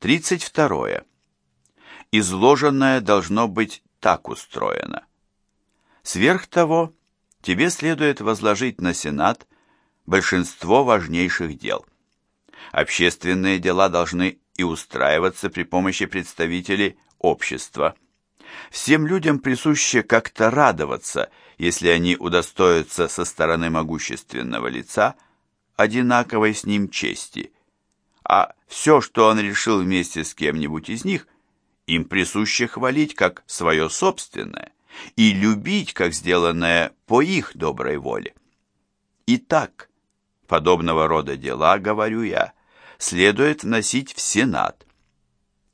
32. Изложенное должно быть так устроено. Сверх того, тебе следует возложить на Сенат большинство важнейших дел. Общественные дела должны и устраиваться при помощи представителей общества. Всем людям присуще как-то радоваться, если они удостоятся со стороны могущественного лица одинаковой с ним чести, а все, что он решил вместе с кем-нибудь из них, им присуще хвалить как свое собственное и любить как сделанное по их доброй воле. Итак, подобного рода дела, говорю я, следует вносить в Сенат,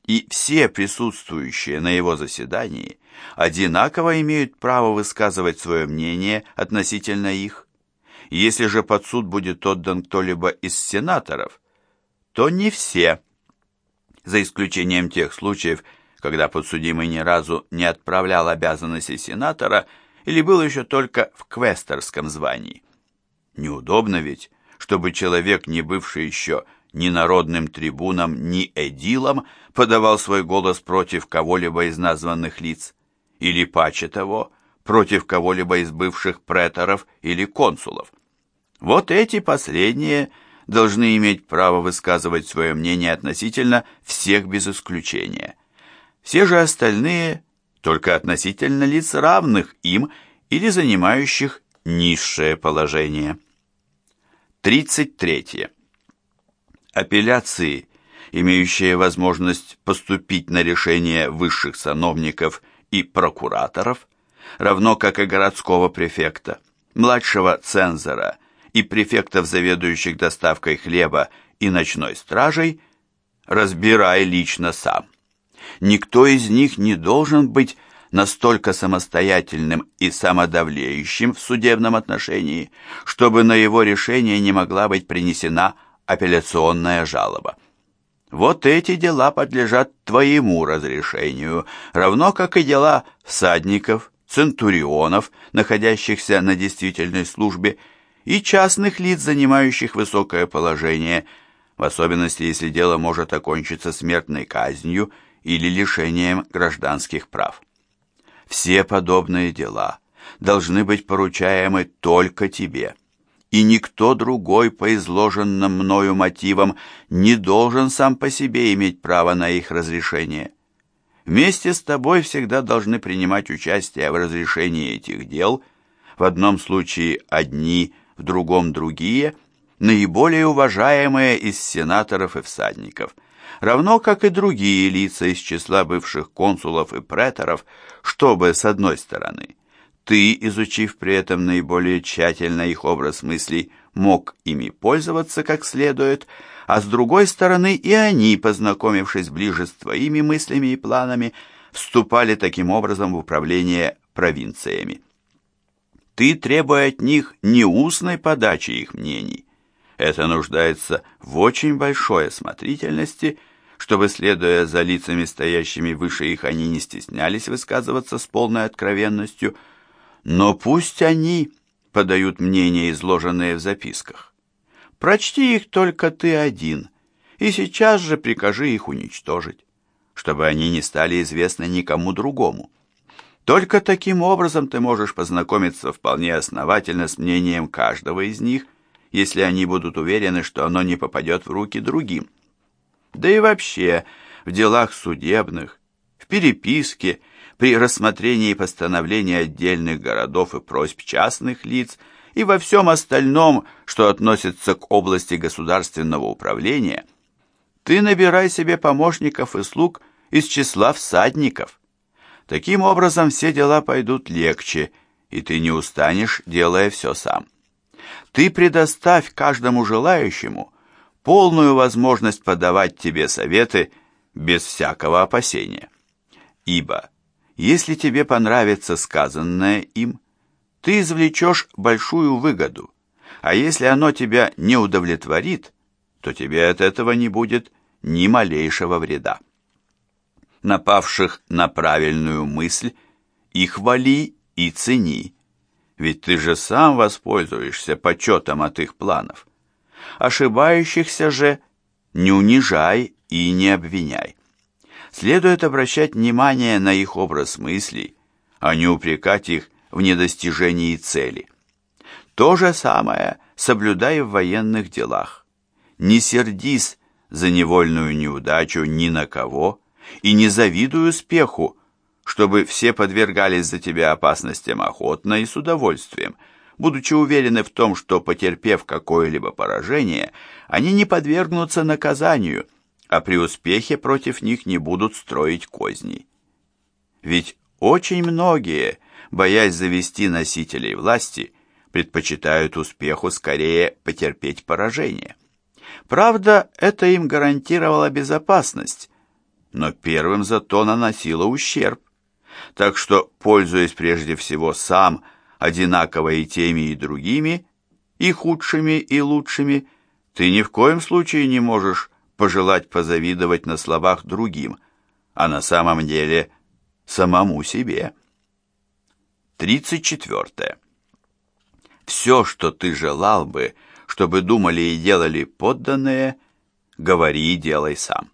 и все присутствующие на его заседании одинаково имеют право высказывать свое мнение относительно их. Если же под суд будет отдан кто-либо из сенаторов, то не все, за исключением тех случаев, когда подсудимый ни разу не отправлял обязанности сенатора или был еще только в квесторском звании. Неудобно ведь, чтобы человек, не бывший еще ни народным трибуном, ни эдилом, подавал свой голос против кого-либо из названных лиц, или, паче того, против кого-либо из бывших преторов или консулов. Вот эти последние должны иметь право высказывать свое мнение относительно всех без исключения. Все же остальные только относительно лиц равных им или занимающих низшее положение. 33. Апелляции, имеющие возможность поступить на решение высших сановников и прокураторов, равно как и городского префекта, младшего цензора и префектов, заведующих доставкой хлеба и ночной стражей, разбирай лично сам. Никто из них не должен быть настолько самостоятельным и самодавлеющим в судебном отношении, чтобы на его решение не могла быть принесена апелляционная жалоба. Вот эти дела подлежат твоему разрешению, равно как и дела всадников, центурионов, находящихся на действительной службе, и частных лиц, занимающих высокое положение, в особенности, если дело может окончиться смертной казнью или лишением гражданских прав. Все подобные дела должны быть поручаемы только тебе, и никто другой по изложенным мною мотивам не должен сам по себе иметь право на их разрешение. Вместе с тобой всегда должны принимать участие в разрешении этих дел, в одном случае одни, другом другие, наиболее уважаемые из сенаторов и всадников, равно как и другие лица из числа бывших консулов и преторов, чтобы, с одной стороны, ты, изучив при этом наиболее тщательно их образ мыслей, мог ими пользоваться как следует, а с другой стороны и они, познакомившись ближе с твоими мыслями и планами, вступали таким образом в управление провинциями. Ты требуя от них не устной подачи их мнений. Это нуждается в очень большой осмотрительности, чтобы, следуя за лицами, стоящими выше их, они не стеснялись высказываться с полной откровенностью – но пусть они подают мнения, изложенные в записках. Прочти их только ты один, и сейчас же прикажи их уничтожить, чтобы они не стали известны никому другому. Только таким образом ты можешь познакомиться вполне основательно с мнением каждого из них, если они будут уверены, что оно не попадет в руки другим. Да и вообще, в делах судебных, в переписке – при рассмотрении постановлений отдельных городов и просьб частных лиц и во всем остальном, что относится к области государственного управления, ты набирай себе помощников и слуг из числа всадников. Таким образом, все дела пойдут легче, и ты не устанешь, делая все сам. Ты предоставь каждому желающему полную возможность подавать тебе советы без всякого опасения. Ибо если тебе понравится сказанное им, ты извлечешь большую выгоду, а если оно тебя не удовлетворит, то тебе от этого не будет ни малейшего вреда. Напавших на правильную мысль и хвали, и цени, ведь ты же сам воспользуешься почетом от их планов. Ошибающихся же не унижай и не обвиняй. Следует обращать внимание на их образ мыслей, а не упрекать их в недостижении цели. То же самое соблюдай в военных делах. Не сердись за невольную неудачу ни на кого и не завидуй успеху, чтобы все подвергались за тебя опасностям охотно и с удовольствием, будучи уверены в том, что, потерпев какое-либо поражение, они не подвергнутся наказанию, а при успехе против них не будут строить козней. Ведь очень многие, боясь завести носителей власти, предпочитают успеху скорее потерпеть поражение. Правда, это им гарантировало безопасность, но первым зато наносило ущерб. Так что, пользуясь прежде всего сам одинаково и теми, и другими, и худшими, и лучшими, ты ни в коем случае не можешь пожелать позавидовать на словах другим, а на самом деле самому себе. 34. Все, что ты желал бы, чтобы думали и делали подданные, говори и делай сам.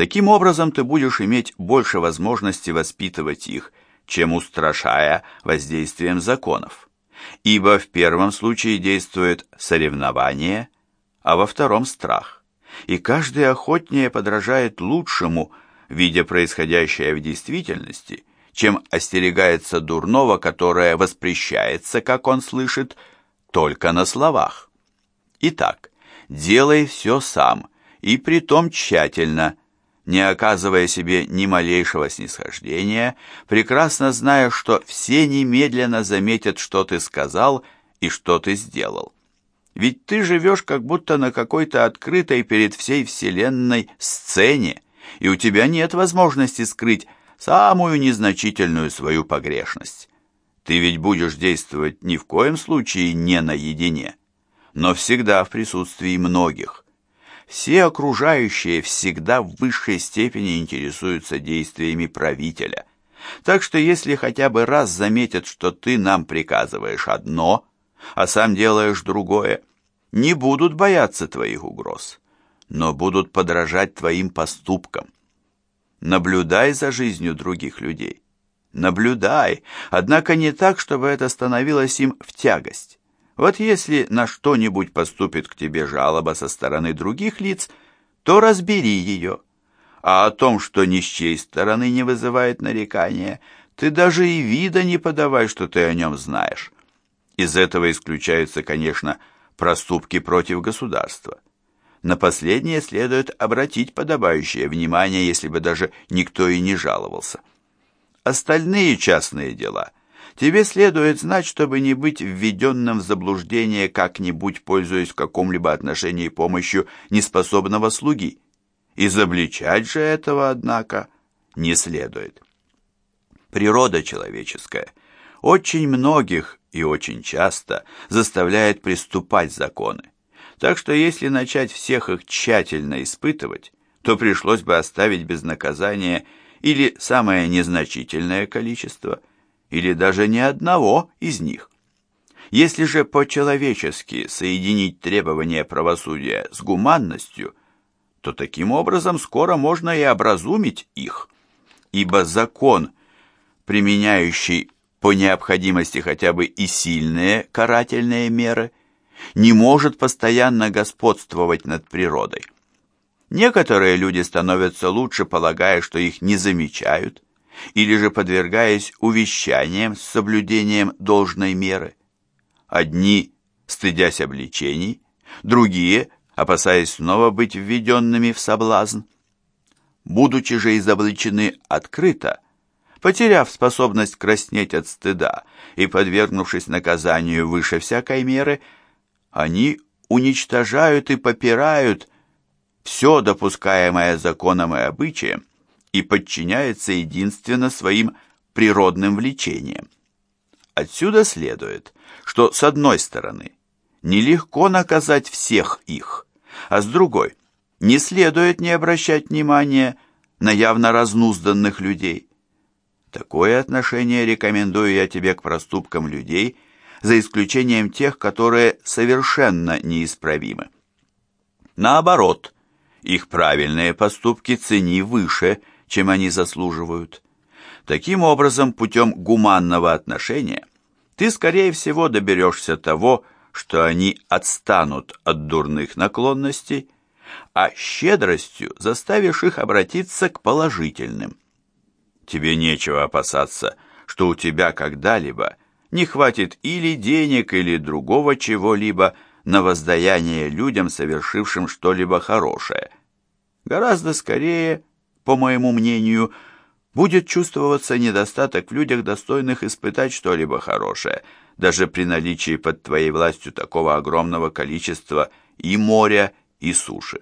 Таким образом, ты будешь иметь больше возможности воспитывать их, чем устрашая воздействием законов. Ибо в первом случае действует соревнование, а во втором – страх. И каждый охотнее подражает лучшему, видя происходящее в действительности, чем остерегается дурного, которое воспрещается, как он слышит, только на словах. Итак, делай все сам, и притом тщательно, не оказывая себе ни малейшего снисхождения, прекрасно зная, что все немедленно заметят, что ты сказал и что ты сделал. Ведь ты живешь как будто на какой-то открытой перед всей вселенной сцене, и у тебя нет возможности скрыть самую незначительную свою погрешность. Ты ведь будешь действовать ни в коем случае не наедине, но всегда в присутствии многих – все окружающие всегда в высшей степени интересуются действиями правителя. Так что если хотя бы раз заметят, что ты нам приказываешь одно, а сам делаешь другое, не будут бояться твоих угроз, но будут подражать твоим поступкам. Наблюдай за жизнью других людей. Наблюдай, однако не так, чтобы это становилось им в тягость. Вот если на что-нибудь поступит к тебе жалоба со стороны других лиц, то разбери ее. А о том, что ни с чьей стороны не вызывает нарекания, ты даже и вида не подавай, что ты о нем знаешь. Из этого исключаются, конечно, проступки против государства. На последнее следует обратить подобающее внимание, если бы даже никто и не жаловался. Остальные частные дела – Тебе следует знать, чтобы не быть введенным в заблуждение как-нибудь, пользуясь в каком-либо отношении помощью неспособного слуги. Изобличать же этого, однако, не следует. Природа человеческая очень многих и очень часто заставляет приступать законы. Так что если начать всех их тщательно испытывать, то пришлось бы оставить без наказания или самое незначительное количество – или даже ни одного из них. Если же по-человечески соединить требования правосудия с гуманностью, то таким образом скоро можно и образумить их, ибо закон, применяющий по необходимости хотя бы и сильные карательные меры, не может постоянно господствовать над природой. Некоторые люди становятся лучше, полагая, что их не замечают, или же подвергаясь увещаниям с соблюдением должной меры. Одни, стыдясь обличений, другие, опасаясь снова быть введенными в соблазн. Будучи же изобличены открыто, потеряв способность краснеть от стыда и подвергнувшись наказанию выше всякой меры, они уничтожают и попирают все допускаемое законом и обычаем, и подчиняется единственно своим природным влечениям. Отсюда следует, что с одной стороны нелегко наказать всех их, а с другой не следует не обращать внимания на явно разнузданных людей. Такое отношение рекомендую я тебе к проступкам людей, за исключением тех, которые совершенно неисправимы. Наоборот, Их правильные поступки цени выше, чем они заслуживают. Таким образом, путем гуманного отношения ты, скорее всего, доберешься того, что они отстанут от дурных наклонностей, а щедростью заставишь их обратиться к положительным. Тебе нечего опасаться, что у тебя когда-либо не хватит или денег, или другого чего-либо на воздаяние людям, совершившим что-либо хорошее. Гораздо скорее, по моему мнению, будет чувствоваться недостаток в людях, достойных испытать что-либо хорошее, даже при наличии под твоей властью такого огромного количества и моря, и суши.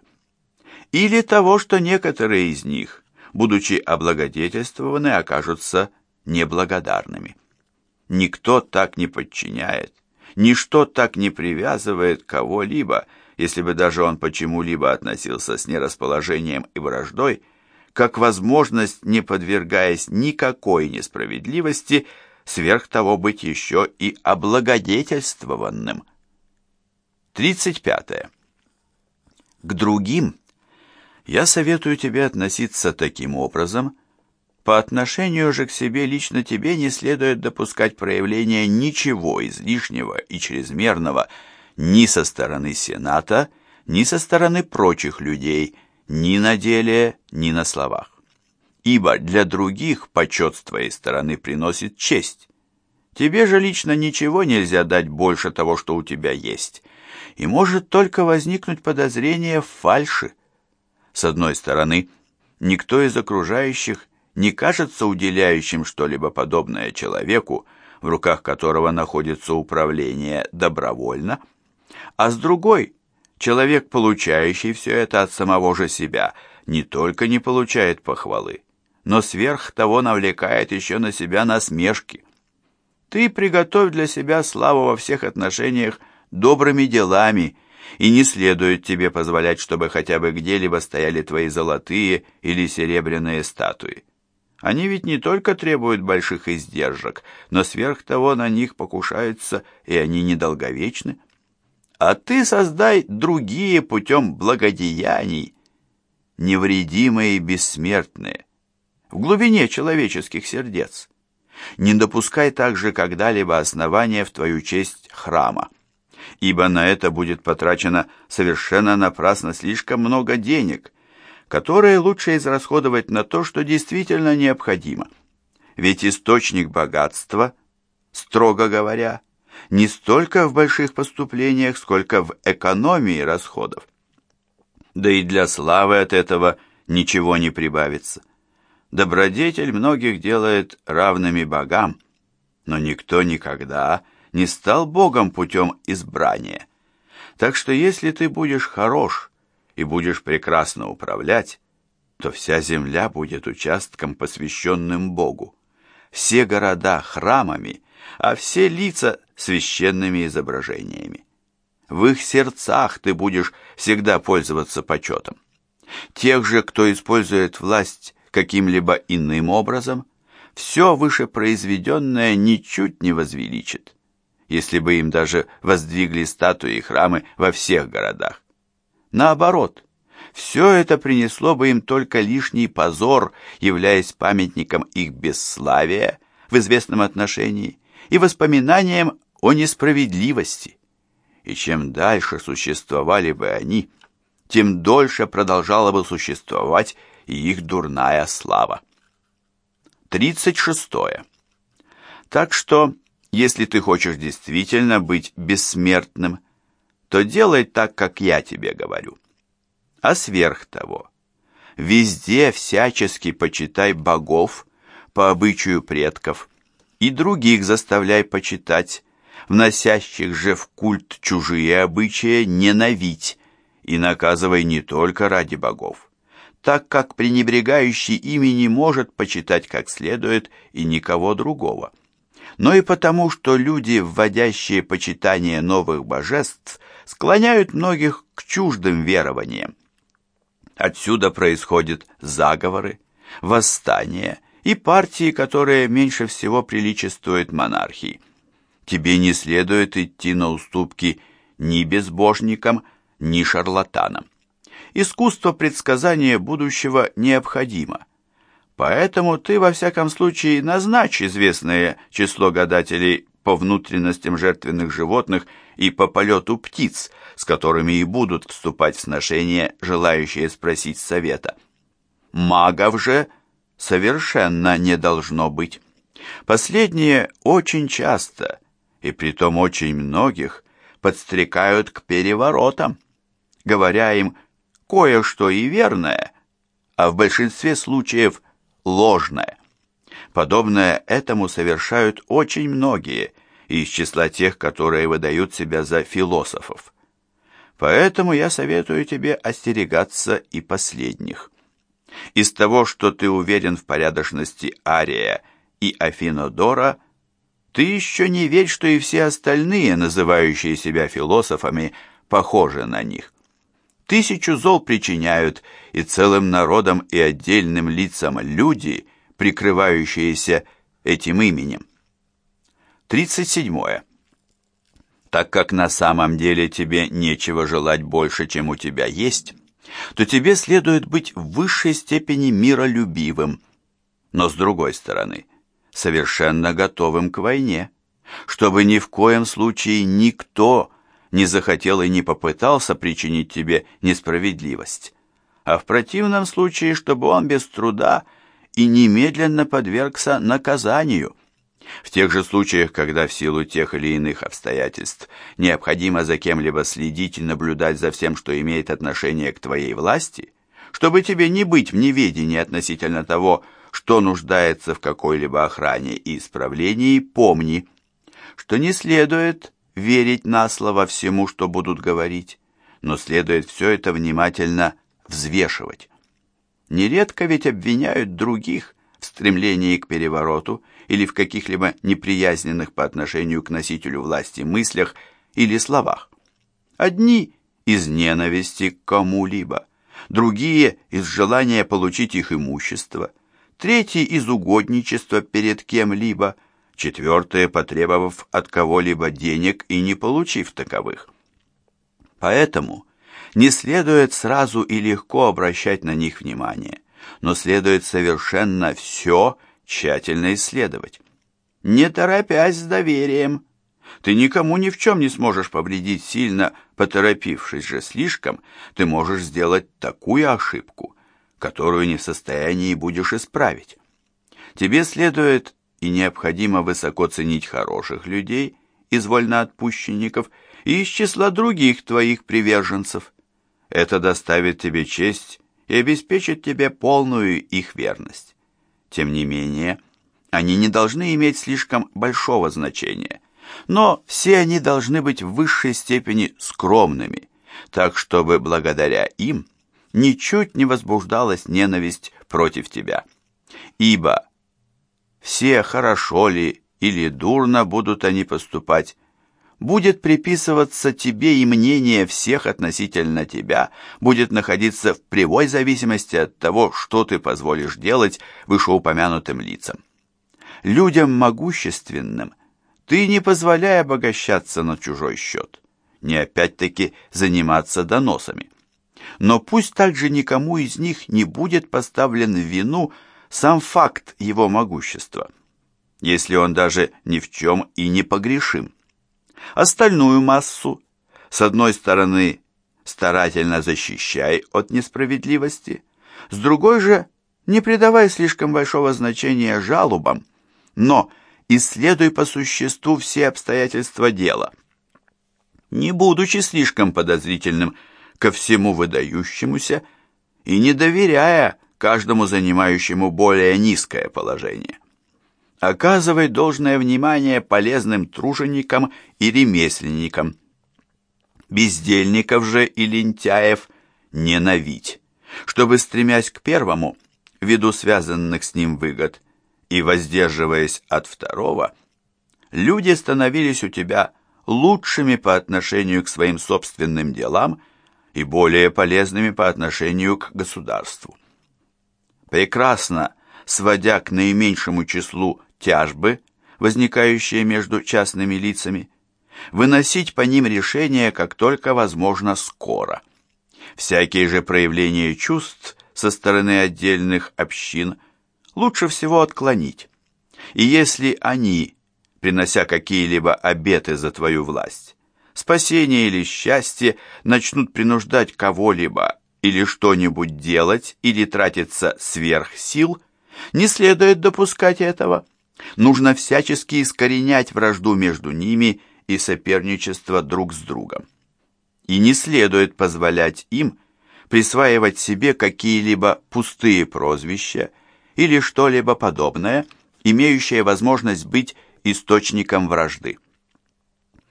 Или того, что некоторые из них, будучи облагодетельствованы, окажутся неблагодарными. Никто так не подчиняет, ничто так не привязывает кого-либо, если бы даже он почему-либо относился с нерасположением и враждой, как возможность, не подвергаясь никакой несправедливости, сверх того быть еще и облагодетельствованным. 35. К другим я советую тебе относиться таким образом, по отношению же к себе лично тебе не следует допускать проявления ничего излишнего и чрезмерного ни со стороны Сената, ни со стороны прочих людей, ни на деле, ни на словах. Ибо для других почет с твоей стороны приносит честь. Тебе же лично ничего нельзя дать больше того, что у тебя есть, и может только возникнуть подозрение в фальши. С одной стороны, никто из окружающих не кажется уделяющим что-либо подобное человеку, в руках которого находится управление добровольно, а с другой, человек, получающий все это от самого же себя, не только не получает похвалы, но сверх того навлекает еще на себя насмешки. Ты приготовь для себя славу во всех отношениях добрыми делами, и не следует тебе позволять, чтобы хотя бы где-либо стояли твои золотые или серебряные статуи. Они ведь не только требуют больших издержек, но сверх того на них покушаются, и они недолговечны. А ты создай другие путем благодеяний, невредимые и бессмертные, в глубине человеческих сердец. Не допускай также когда-либо основания в твою честь храма ибо на это будет потрачено совершенно напрасно слишком много денег, которые лучше израсходовать на то, что действительно необходимо. Ведь источник богатства, строго говоря, не столько в больших поступлениях, сколько в экономии расходов. Да и для славы от этого ничего не прибавится. Добродетель многих делает равными богам, но никто никогда не стал Богом путем избрания. Так что если ты будешь хорош и будешь прекрасно управлять, то вся земля будет участком, посвященным Богу, все города храмами, а все лица священными изображениями. В их сердцах ты будешь всегда пользоваться почетом. Тех же, кто использует власть каким-либо иным образом, все вышепроизведенное ничуть не возвеличит если бы им даже воздвигли статуи и храмы во всех городах. Наоборот, все это принесло бы им только лишний позор, являясь памятником их бесславия в известном отношении и воспоминанием о несправедливости. И чем дальше существовали бы они, тем дольше продолжала бы существовать их дурная слава. 36. Так что если ты хочешь действительно быть бессмертным, то делай так, как я тебе говорю. А сверх того, везде всячески почитай богов по обычаю предков и других заставляй почитать, вносящих же в культ чужие обычаи ненавидь и наказывай не только ради богов, так как пренебрегающий ими не может почитать как следует и никого другого но и потому, что люди, вводящие почитание новых божеств, склоняют многих к чуждым верованиям. Отсюда происходят заговоры, восстания и партии, которые меньше всего приличествуют монархии. Тебе не следует идти на уступки ни безбожникам, ни шарлатанам. искусство предсказания будущего необходимо. Поэтому ты, во всяком случае, назначь известное число гадателей по внутренностям жертвенных животных и по полету птиц, с которыми и будут вступать в сношение желающие спросить совета. Магов же совершенно не должно быть. Последние очень часто, и притом очень многих, подстрекают к переворотам, говоря им кое-что и верное, а в большинстве случаев ложное. Подобное этому совершают очень многие из числа тех, которые выдают себя за философов. Поэтому я советую тебе остерегаться и последних. Из того, что ты уверен в порядочности Ария и Афинодора, ты еще не верь, что и все остальные, называющие себя философами, похожи на них. Тысячу зол причиняют и целым народам, и отдельным лицам люди, прикрывающиеся этим именем. 37. Так как на самом деле тебе нечего желать больше, чем у тебя есть, то тебе следует быть в высшей степени миролюбивым, но с другой стороны, совершенно готовым к войне, чтобы ни в коем случае никто не захотел и не попытался причинить тебе несправедливость, а в противном случае, чтобы он без труда и немедленно подвергся наказанию. В тех же случаях, когда в силу тех или иных обстоятельств необходимо за кем-либо следить и наблюдать за всем, что имеет отношение к твоей власти, чтобы тебе не быть в неведении относительно того, что нуждается в какой-либо охране и исправлении, помни, что не следует верить на слово всему, что будут говорить, но следует все это внимательно взвешивать. Нередко ведь обвиняют других в стремлении к перевороту или в каких-либо неприязненных по отношению к носителю власти мыслях или словах. Одни из ненависти к кому-либо, другие из желания получить их имущество, третьи из угодничества перед кем-либо – четвертые, потребовав от кого-либо денег и не получив таковых. Поэтому не следует сразу и легко обращать на них внимание, но следует совершенно все тщательно исследовать. Не торопясь с доверием. Ты никому ни в чем не сможешь повредить сильно, поторопившись же слишком, ты можешь сделать такую ошибку, которую не в состоянии будешь исправить. Тебе следует и необходимо высоко ценить хороших людей из вольноотпущенников и из числа других твоих приверженцев. Это доставит тебе честь и обеспечит тебе полную их верность. Тем не менее, они не должны иметь слишком большого значения, но все они должны быть в высшей степени скромными, так чтобы благодаря им ничуть не возбуждалась ненависть против тебя. Ибо все хорошо ли или дурно будут они поступать, будет приписываться тебе и мнение всех относительно тебя, будет находиться в прямой зависимости от того, что ты позволишь делать вышеупомянутым лицам. Людям могущественным ты не позволяй обогащаться на чужой счет, не опять-таки заниматься доносами. Но пусть также никому из них не будет поставлен в вину сам факт его могущества, если он даже ни в чем и не погрешим. Остальную массу, с одной стороны, старательно защищай от несправедливости, с другой же, не придавай слишком большого значения жалобам, но исследуй по существу все обстоятельства дела. Не будучи слишком подозрительным ко всему выдающемуся и не доверяя каждому занимающему более низкое положение. Оказывай должное внимание полезным труженикам и ремесленникам. Бездельников же и лентяев ненавидь, чтобы, стремясь к первому, ввиду связанных с ним выгод, и воздерживаясь от второго, люди становились у тебя лучшими по отношению к своим собственным делам и более полезными по отношению к государству прекрасно сводя к наименьшему числу тяжбы, возникающие между частными лицами, выносить по ним решение как только возможно скоро. Всякие же проявления чувств со стороны отдельных общин лучше всего отклонить. И если они, принося какие-либо обеты за твою власть, спасение или счастье, начнут принуждать кого-либо или что-нибудь делать или тратиться сверх сил, не следует допускать этого. Нужно всячески искоренять вражду между ними и соперничество друг с другом. И не следует позволять им присваивать себе какие-либо пустые прозвища или что-либо подобное, имеющее возможность быть источником вражды.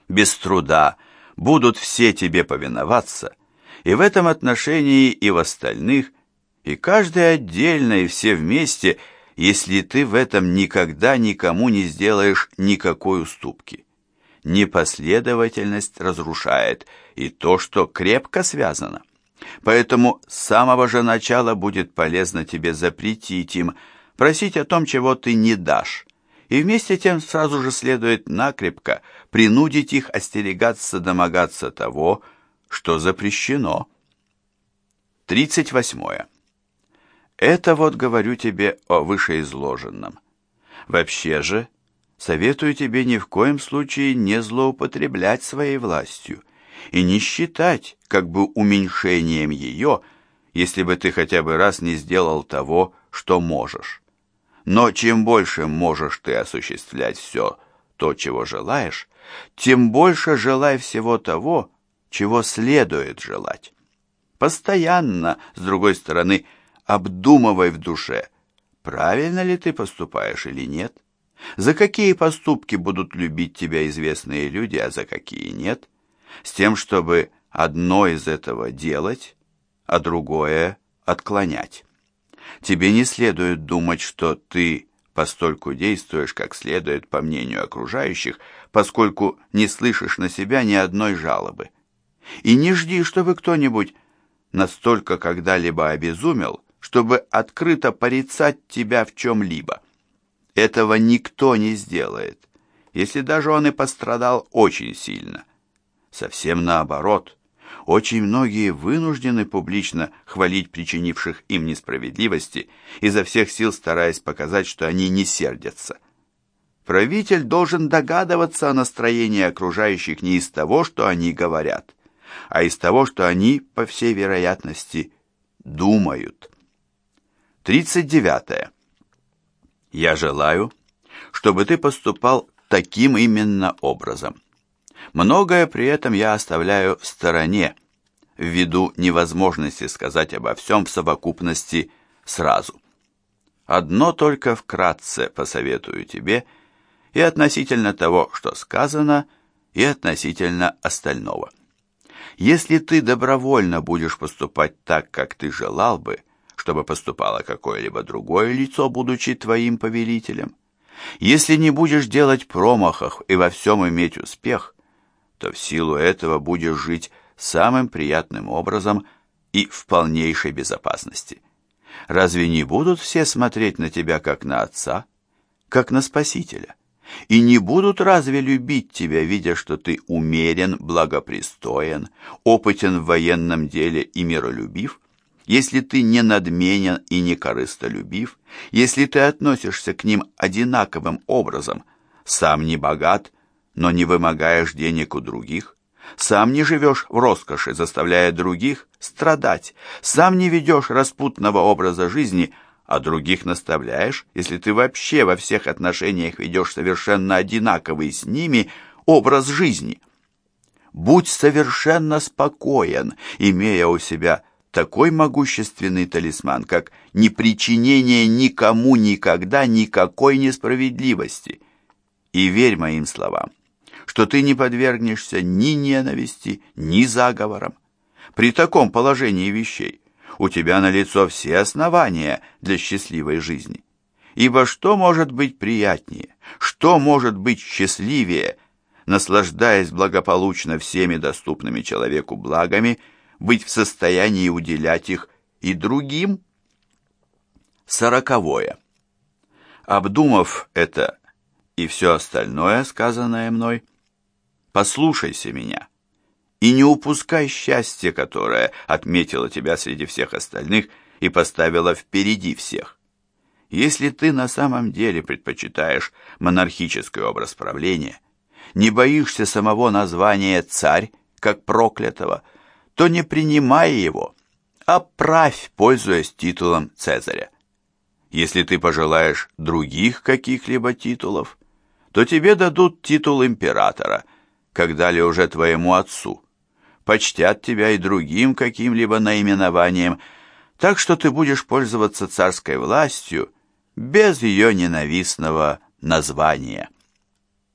Без труда будут все тебе повиноваться, и в этом отношении и в остальных, и каждый отдельно, и все вместе, если ты в этом никогда никому не сделаешь никакой уступки. Непоследовательность разрушает и то, что крепко связано. Поэтому с самого же начала будет полезно тебе запретить им, просить о том, чего ты не дашь, и вместе тем сразу же следует накрепко принудить их остерегаться домогаться того, что запрещено. 38. Это вот говорю тебе о вышеизложенном. Вообще же, советую тебе ни в коем случае не злоупотреблять своей властью и не считать как бы уменьшением ее, если бы ты хотя бы раз не сделал того, что можешь. Но чем больше можешь ты осуществлять все то, чего желаешь, тем больше желай всего того, чего следует желать. Постоянно, с другой стороны, обдумывай в душе, правильно ли ты поступаешь или нет, за какие поступки будут любить тебя известные люди, а за какие нет, с тем, чтобы одно из этого делать, а другое отклонять. Тебе не следует думать, что ты постольку действуешь как следует по мнению окружающих, поскольку не слышишь на себя ни одной жалобы. И не жди, чтобы кто-нибудь настолько когда-либо обезумел, чтобы открыто порицать тебя в чем-либо. Этого никто не сделает, если даже он и пострадал очень сильно. Совсем наоборот. Очень многие вынуждены публично хвалить причинивших им несправедливости, изо всех сил стараясь показать, что они не сердятся. Правитель должен догадываться о настроении окружающих не из того, что они говорят, а из того, что они, по всей вероятности, думают. 39. Я желаю, чтобы ты поступал таким именно образом. Многое при этом я оставляю в стороне, ввиду невозможности сказать обо всем в совокупности сразу. Одно только вкратце посоветую тебе и относительно того, что сказано, и относительно остального. Если ты добровольно будешь поступать так, как ты желал бы, чтобы поступало какое-либо другое лицо, будучи твоим повелителем, если не будешь делать промахов и во всем иметь успех, то в силу этого будешь жить самым приятным образом и в полнейшей безопасности. Разве не будут все смотреть на тебя как на отца, как на спасителя? И не будут разве любить тебя, видя, что ты умерен, благопристоен, опытен в военном деле и миролюбив? Если ты не надменен и не корыстолюбив, если ты относишься к ним одинаковым образом, сам не богат, но не вымогаешь денег у других, сам не живешь в роскоши, заставляя других страдать, сам не ведешь распутного образа жизни – а других наставляешь, если ты вообще во всех отношениях ведешь совершенно одинаковый с ними образ жизни. Будь совершенно спокоен, имея у себя такой могущественный талисман, как непричинение никому никогда никакой несправедливости. И верь моим словам, что ты не подвергнешься ни ненависти, ни заговорам. При таком положении вещей у тебя на лицо все основания для счастливой жизни. Ибо что может быть приятнее, что может быть счастливее, наслаждаясь благополучно всеми доступными человеку благами, быть в состоянии уделять их и другим? Сороковое. Обдумав это и все остальное, сказанное мной, послушайся меня и не упускай счастье, которое отметило тебя среди всех остальных и поставило впереди всех. Если ты на самом деле предпочитаешь монархический образ правления, не боишься самого названия «царь», как проклятого, то не принимай его, а правь, пользуясь титулом Цезаря. Если ты пожелаешь других каких-либо титулов, то тебе дадут титул императора, как дали уже твоему отцу. Почтят тебя и другим каким-либо наименованием, так что ты будешь пользоваться царской властью без ее ненавистного названия.